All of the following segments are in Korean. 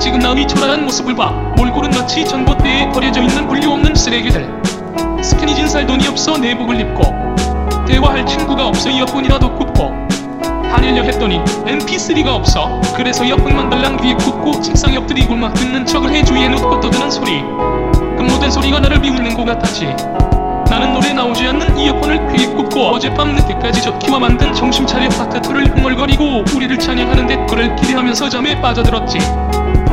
지금 남이 초라한 모습을 봐 몰골은 마치 전봇대에 버려져 있는 분류 없는 쓰레기들. 스키니진 살 돈이 없어 내복을 입고 대화할 친구가 없어 이어폰이라도 꽂고 하려려 했더니 mp3가 없어 그래서 이어폰만 달랑 귀에 꽂고 책상에 엎드리고 막 듣는 척을 해 주위에 놓고 떠드는 소리. 그 모든 소리가 나를 비웃는 것 같았지. 나는 노래 나오지 않는 이어폰을 귀에 꽂고 어젯밤 늦게까지 젖기와 만든 정신 차려 바카토를 흥얼거리고 우리를 찬양하는데 그를 기대하면서 잠에 빠져들었지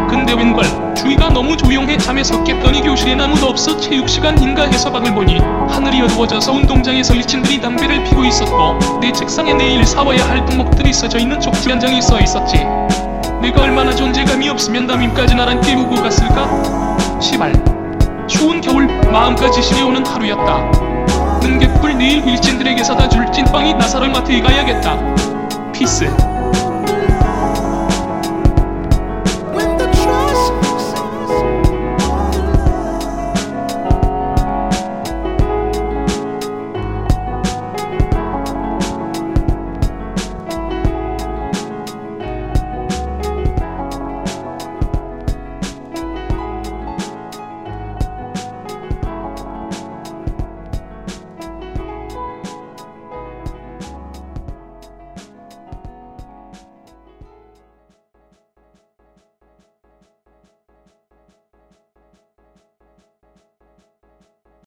근데 웬걸 주위가 너무 조용해 잠에서 깼더니 교실엔 아무도 없어 체육시간인가 해서 방을 보니 하늘이 어두워져서 운동장에서 일진들이 담배를 피고 있었고 내 책상에 내일 사와야 할 덕목들이 써져 있는 쪽지 한 장이 써 있었지. 내가 얼마나 존재감이 없으면 담임까지 나랑 깨우고 갔을까? 시발. 추운 겨울 마음까지 시려오는 하루였다. 능개꿀 내일 일진들에게 사다 줄 찐빵이 나사를 마트에 가야겠다. 피스